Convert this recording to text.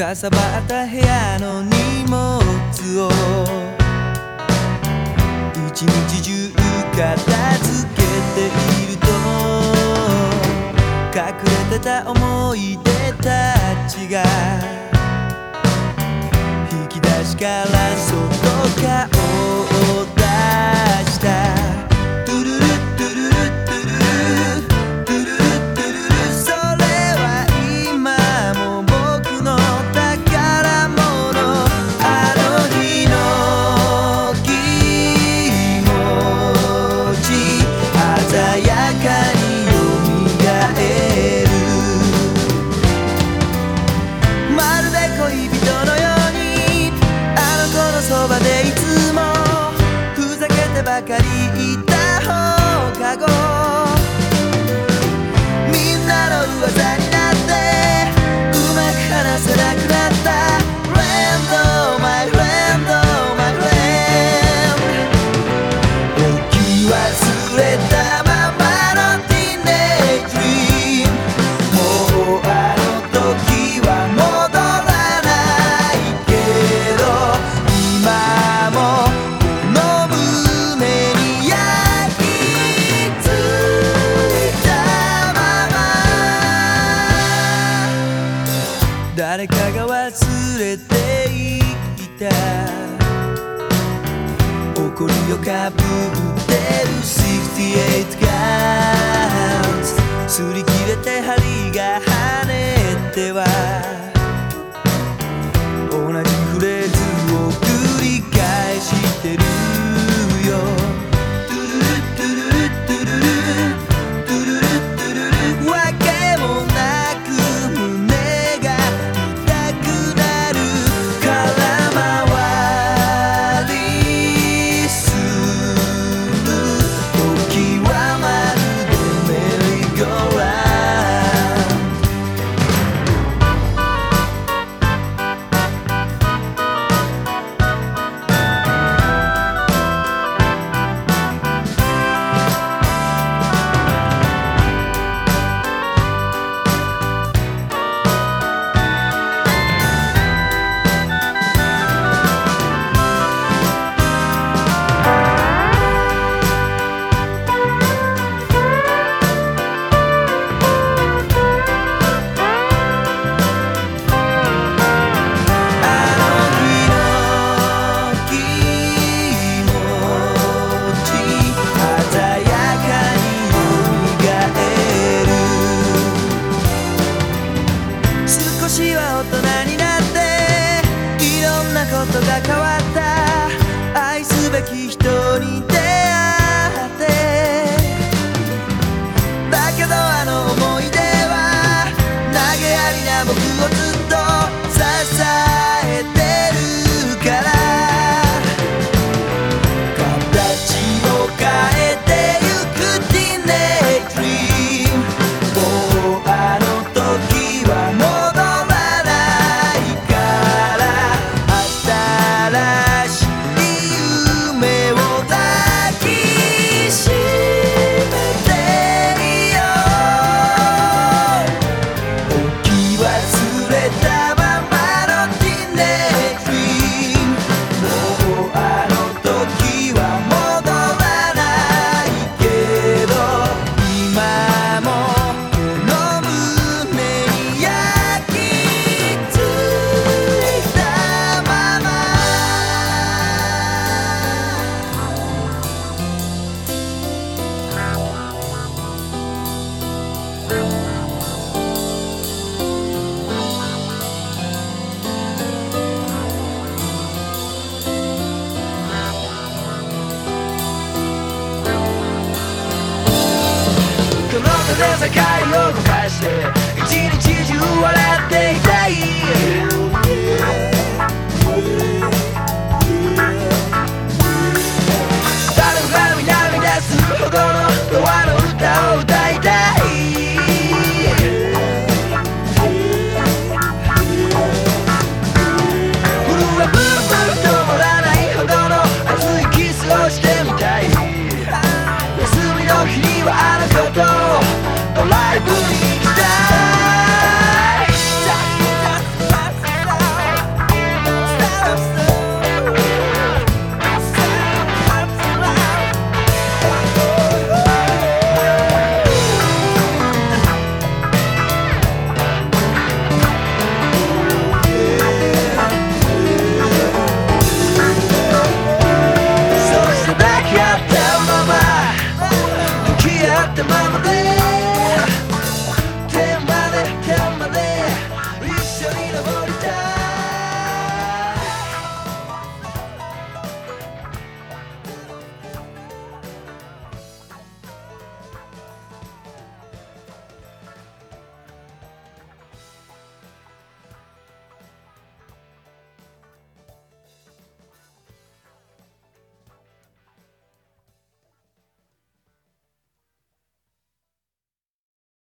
かさばった部屋の荷物を一日中片付けていると隠れてた思い出たちが引き出しから外顔を baby doll. た。怒りをかぶってる。68ガウンズ擦り切れて針が跳ねてはで世界を動かして一日中笑っていたい。the marmalade.